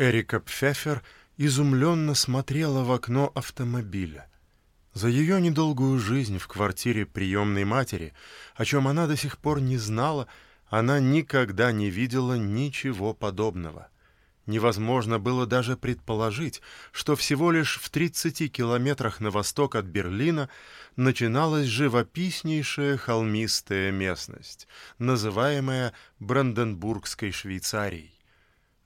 Эрика Пфеффер изумленно смотрела в окно автомобиля. За ее недолгую жизнь в квартире приемной матери, о чем она до сих пор не знала, она никогда не видела ничего подобного. Невозможно было даже предположить, что всего лишь в 30 километрах на восток от Берлина начиналась живописнейшая холмистая местность, называемая Бранденбургской Швейцарией.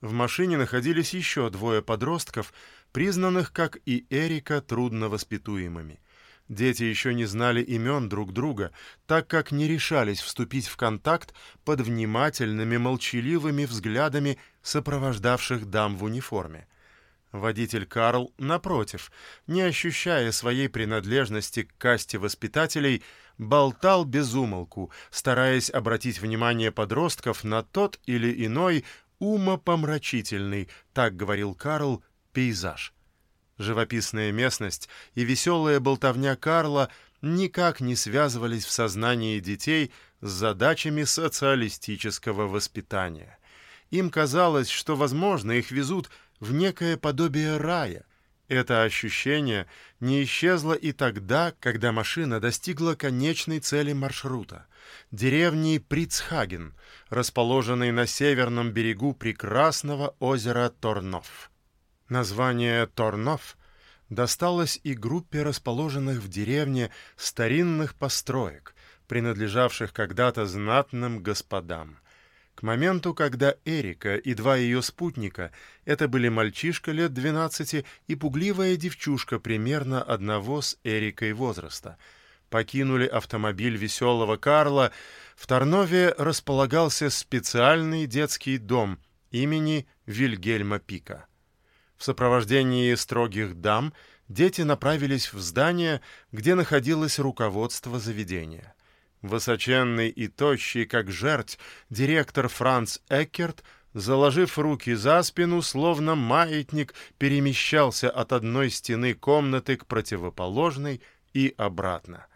В машине находились еще двое подростков, признанных, как и Эрика, трудновоспитуемыми. Дети еще не знали имен друг друга, так как не решались вступить в контакт под внимательными, молчаливыми взглядами сопровождавших дам в униформе. Водитель Карл, напротив, не ощущая своей принадлежности к касте воспитателей, болтал без умолку, стараясь обратить внимание подростков на тот или иной умопомрачительный, так говорил Карл, пейзаж. Живописная местность и веселая болтовня Карла никак не связывались в сознании детей с задачами социалистического воспитания. Им казалось, что, возможно, их везут в некое подобие рая. Это ощущение не исчезло и тогда, когда машина достигла конечной цели маршрута — деревни Прицхаген, расположенной на северном берегу прекрасного озера Торнов. Название Торнов досталось и группе расположенных в деревне старинных построек, принадлежавших когда-то знатным господам. К моменту, когда Эрика и два ее спутника, это были мальчишка лет 12 и пугливая девчушка примерно одного с Эрикой возраста, покинули автомобиль веселого Карла, в Тарнове располагался специальный детский дом имени Вильгельма Пика. В сопровождении строгих дам дети направились в здание, где находилось руководство заведения. Высоченный и тощий, как жерть, директор Франц Эккерт, заложив руки за спину, словно маятник, перемещался от одной стены комнаты к противоположной и обратно.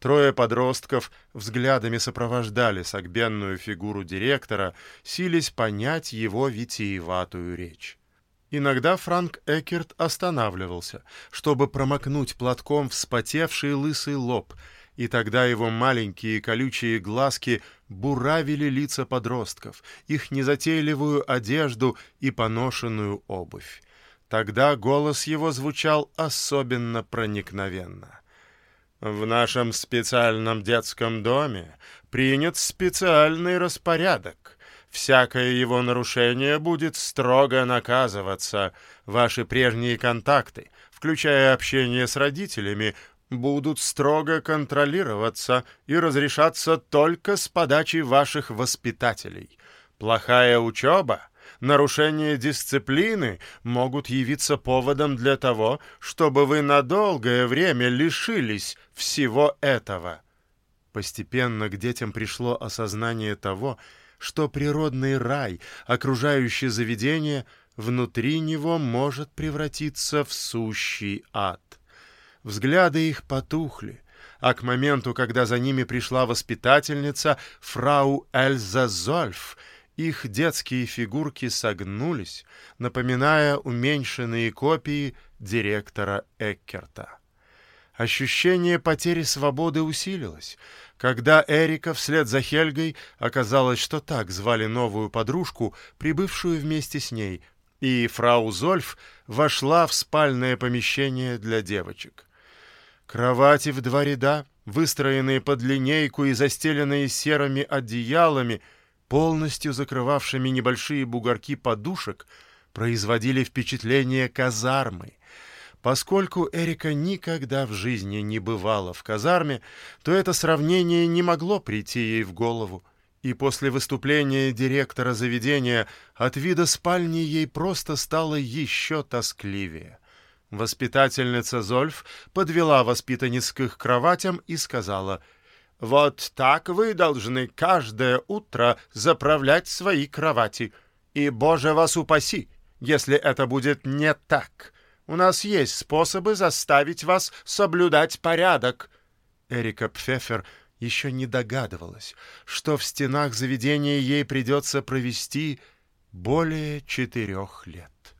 Трое подростков взглядами сопровождали согбенную фигуру директора, сились понять его витиеватую речь. Иногда Франк Эккерт останавливался, чтобы промокнуть платком вспотевший лысый лоб — и тогда его маленькие колючие глазки буравили лица подростков, их незатейливую одежду и поношенную обувь. Тогда голос его звучал особенно проникновенно. «В нашем специальном детском доме принят специальный распорядок. Всякое его нарушение будет строго наказываться. Ваши прежние контакты, включая общение с родителями, будут строго контролироваться и разрешаться только с подачи ваших воспитателей. Плохая учеба, нарушение дисциплины могут явиться поводом для того, чтобы вы на долгое время лишились всего этого. Постепенно к детям пришло осознание того, что природный рай, окружающий заведение, внутри него может превратиться в сущий ад. Взгляды их потухли, а к моменту, когда за ними пришла воспитательница, фрау Эльза Зольф, их детские фигурки согнулись, напоминая уменьшенные копии директора Эккерта. Ощущение потери свободы усилилось, когда Эрика вслед за Хельгой оказалось, что так звали новую подружку, прибывшую вместе с ней, и фрау Зольф вошла в спальное помещение для девочек. Кровати в два ряда, выстроенные под линейку и застеленные серыми одеялами, полностью закрывавшими небольшие бугорки подушек, производили впечатление казармы. Поскольку Эрика никогда в жизни не бывала в казарме, то это сравнение не могло прийти ей в голову, и после выступления директора заведения от вида спальни ей просто стало еще тоскливее. Воспитательница Зольф подвела воспитанниц к их кроватям и сказала, «Вот так вы должны каждое утро заправлять свои кровати. И, Боже вас упаси, если это будет не так. У нас есть способы заставить вас соблюдать порядок». Эрика Пфеффер еще не догадывалась, что в стенах заведения ей придется провести более четырех лет.